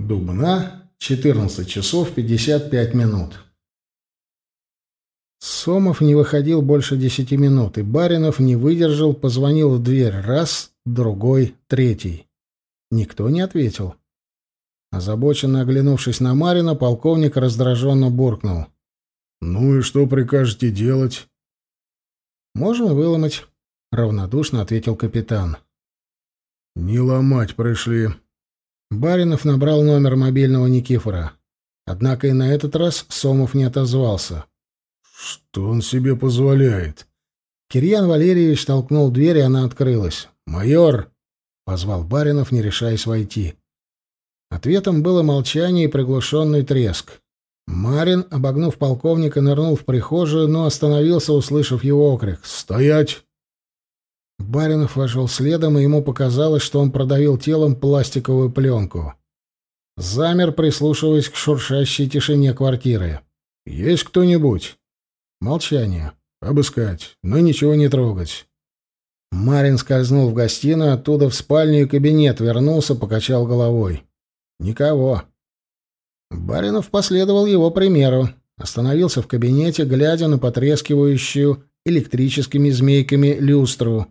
Дубна, 14 часов 55 минут. Сомов не выходил больше десяти минут, и Баринов не выдержал, позвонил в дверь раз, другой, третий. Никто не ответил. Озабоченно оглянувшись на Марина, полковник раздраженно буркнул. «Ну и что прикажете делать?» «Можем выломать», — равнодушно ответил капитан. «Не ломать пришли», Баринов набрал номер мобильного Никифора. Однако и на этот раз Сомов не отозвался. «Что он себе позволяет?» Кирьян Валерьевич толкнул дверь, и она открылась. «Майор!» — позвал Баринов, не решаясь войти. Ответом было молчание и приглушенный треск. Марин, обогнув полковника, нырнул в прихожую, но остановился, услышав его окрик. «Стоять!» Баринов вошел следом, и ему показалось, что он продавил телом пластиковую пленку. Замер, прислушиваясь к шуршащей тишине квартиры. «Есть кто-нибудь?» «Молчание. Обыскать, но ничего не трогать». Марин скользнул в гостиную, оттуда в спальню и кабинет, вернулся, покачал головой. «Никого». Баринов последовал его примеру. Остановился в кабинете, глядя на потрескивающую электрическими змейками люстру.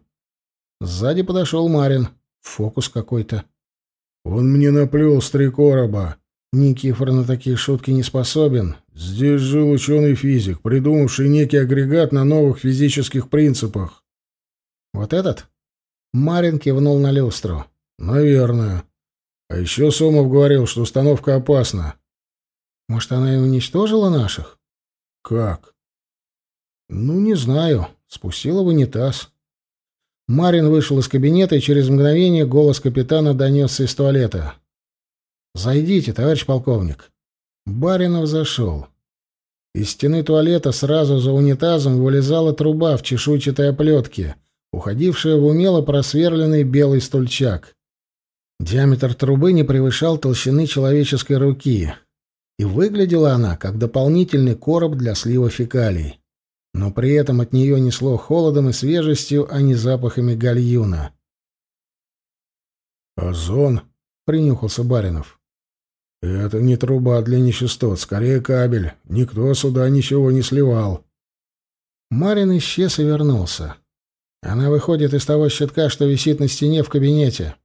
Сзади подошел Марин. Фокус какой-то. «Он мне наплел с три короба. Никифор на такие шутки не способен. Здесь жил ученый-физик, придумавший некий агрегат на новых физических принципах». «Вот этот?» Марин кивнул на люстру. «Наверное. А еще Сомов говорил, что установка опасна». «Может, она и уничтожила наших?» «Как?» «Ну, не знаю. Спустила в унитаз». Марин вышел из кабинета, и через мгновение голос капитана донесся из туалета. «Зайдите, товарищ полковник». Баринов зашел. Из стены туалета сразу за унитазом вылезала труба в чешуйчатой оплетке, уходившая в умело просверленный белый стульчак. Диаметр трубы не превышал толщины человеческой руки, и выглядела она как дополнительный короб для слива фекалий но при этом от нее несло холодом и свежестью, а не запахами гальюна. «Озон», — принюхался Баринов. «Это не труба для нечистот, скорее кабель. Никто сюда ничего не сливал». Марин исчез и вернулся. Она выходит из того щитка, что висит на стене в кабинете.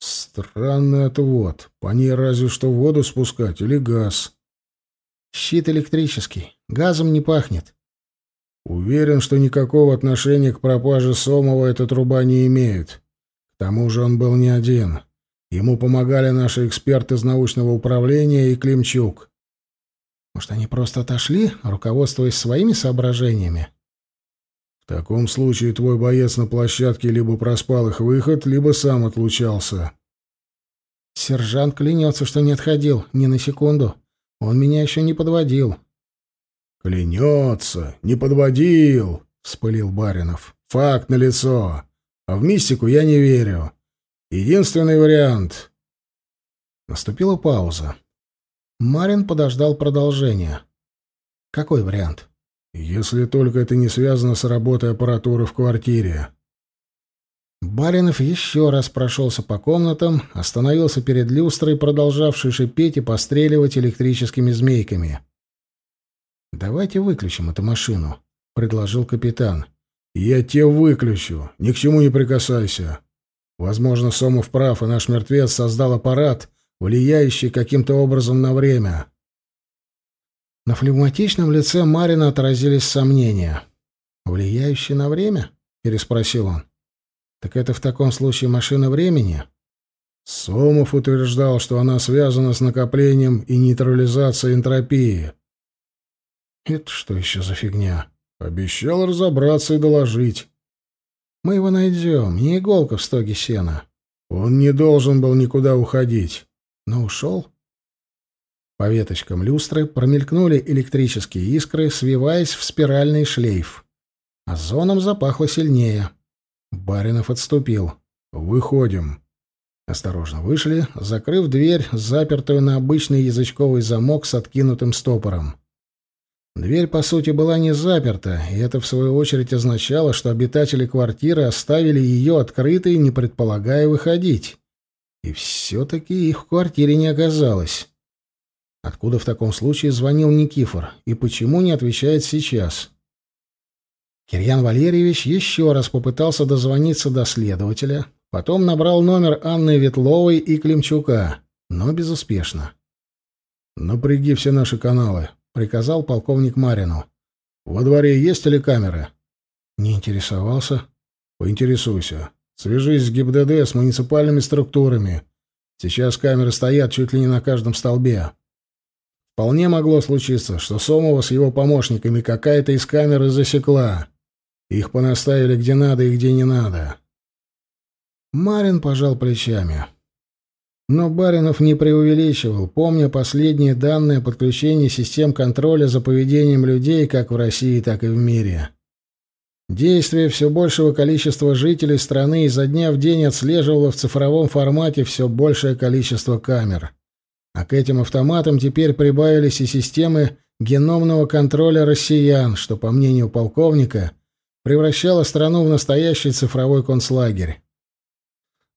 Странный отвод. По ней разве что воду спускать или газ. Щит электрический. Газом не пахнет. Уверен, что никакого отношения к пропаже Сомова эта труба не имеет. К тому же он был не один. Ему помогали наши эксперты из научного управления и Климчук. Может, они просто отошли, руководствуясь своими соображениями? В таком случае твой боец на площадке либо проспал их выход, либо сам отлучался. Сержант клянется, что не отходил ни на секунду. Он меня еще не подводил. «Клянется, не подводил», — вспылил Баринов. «Факт на лицо. А в мистику я не верю. Единственный вариант». Наступила пауза. Марин подождал продолжения. «Какой вариант?» «Если только это не связано с работой аппаратуры в квартире», Баринов еще раз прошелся по комнатам, остановился перед люстрой, продолжавшей шипеть и постреливать электрическими змейками. «Давайте выключим эту машину», — предложил капитан. «Я тебя выключу. Ни к чему не прикасайся. Возможно, Сомов прав, и наш мертвец создал аппарат, влияющий каким-то образом на время». На флегматичном лице Марина отразились сомнения. «Влияющий на время?» — переспросил он. «Так это в таком случае машина времени?» Сомов утверждал, что она связана с накоплением и нейтрализацией энтропии. Это что еще за фигня? Обещал разобраться и доложить. Мы его найдем, не иголка в стоге сена. Он не должен был никуда уходить. Но ушел. По веточкам люстры промелькнули электрические искры, свиваясь в спиральный шлейф. Озоном запахло сильнее. Баринов отступил. «Выходим». Осторожно вышли, закрыв дверь, запертую на обычный язычковый замок с откинутым стопором. Дверь, по сути, была не заперта, и это, в свою очередь, означало, что обитатели квартиры оставили ее открытой, не предполагая выходить. И все-таки их в квартире не оказалось. Откуда в таком случае звонил Никифор, и почему не отвечает сейчас? Кирьян Валерьевич еще раз попытался дозвониться до следователя, потом набрал номер Анны Ветловой и Климчука, но безуспешно. «Напряги все наши каналы», — приказал полковник Марину. «Во дворе есть телекамеры?» «Не интересовался?» «Поинтересуйся. Свяжись с ГИБДД, с муниципальными структурами. Сейчас камеры стоят чуть ли не на каждом столбе». Вполне могло случиться, что Сомова с его помощниками какая-то из камеры засекла. Их понаставили где надо и где не надо. Марин пожал плечами. Но Баринов не преувеличивал, помня последние данные о подключении систем контроля за поведением людей как в России, так и в мире. Действие все большего количества жителей страны изо дня в день отслеживало в цифровом формате все большее количество камер. А к этим автоматам теперь прибавились и системы геномного контроля россиян, что, по мнению полковника, превращало страну в настоящий цифровой концлагерь.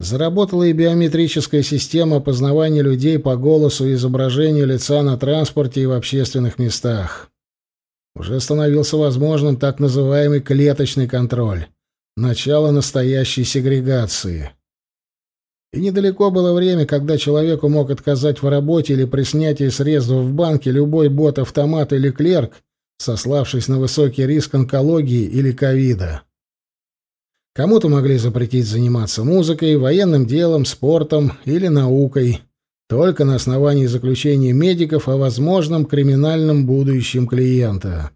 Заработала и биометрическая система познавания людей по голосу и изображению лица на транспорте и в общественных местах. Уже становился возможным так называемый клеточный контроль, начало настоящей сегрегации. И недалеко было время, когда человеку мог отказать в работе или при снятии средств в банке любой бот-автомат или клерк, сославшись на высокий риск онкологии или ковида. Кому-то могли запретить заниматься музыкой, военным делом, спортом или наукой, только на основании заключения медиков о возможном криминальном будущем клиента.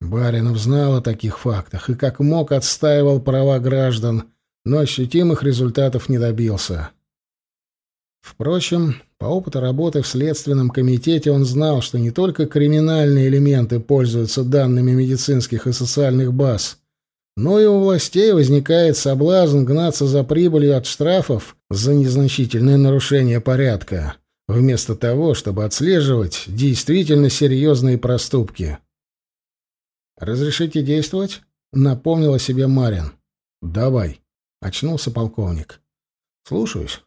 Баринов знал о таких фактах и как мог отстаивал права граждан, но ощутимых результатов не добился. Впрочем, по опыту работы в Следственном комитете он знал, что не только криминальные элементы пользуются данными медицинских и социальных баз, но и у властей возникает соблазн гнаться за прибылью от штрафов за незначительное нарушение порядка, вместо того, чтобы отслеживать действительно серьезные проступки. «Разрешите действовать?» — напомнила себе Марин. «Давай», — очнулся полковник. «Слушаюсь.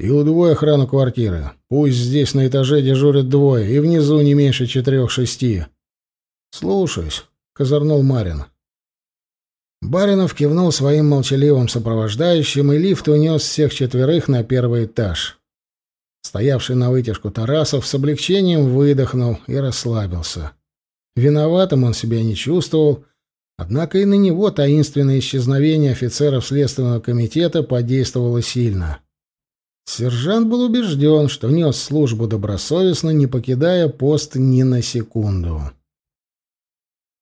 И удвой охрану квартиры. Пусть здесь на этаже дежурят двое, и внизу не меньше четырех-шести». «Слушаюсь», — козырнул Марин. Баринов кивнул своим молчаливым сопровождающим, и лифт унес всех четверых на первый этаж. Стоявший на вытяжку Тарасов с облегчением выдохнул и расслабился. Виноватым он себя не чувствовал, однако и на него таинственное исчезновение офицеров Следственного комитета подействовало сильно. Сержант был убежден, что нес службу добросовестно, не покидая пост ни на секунду.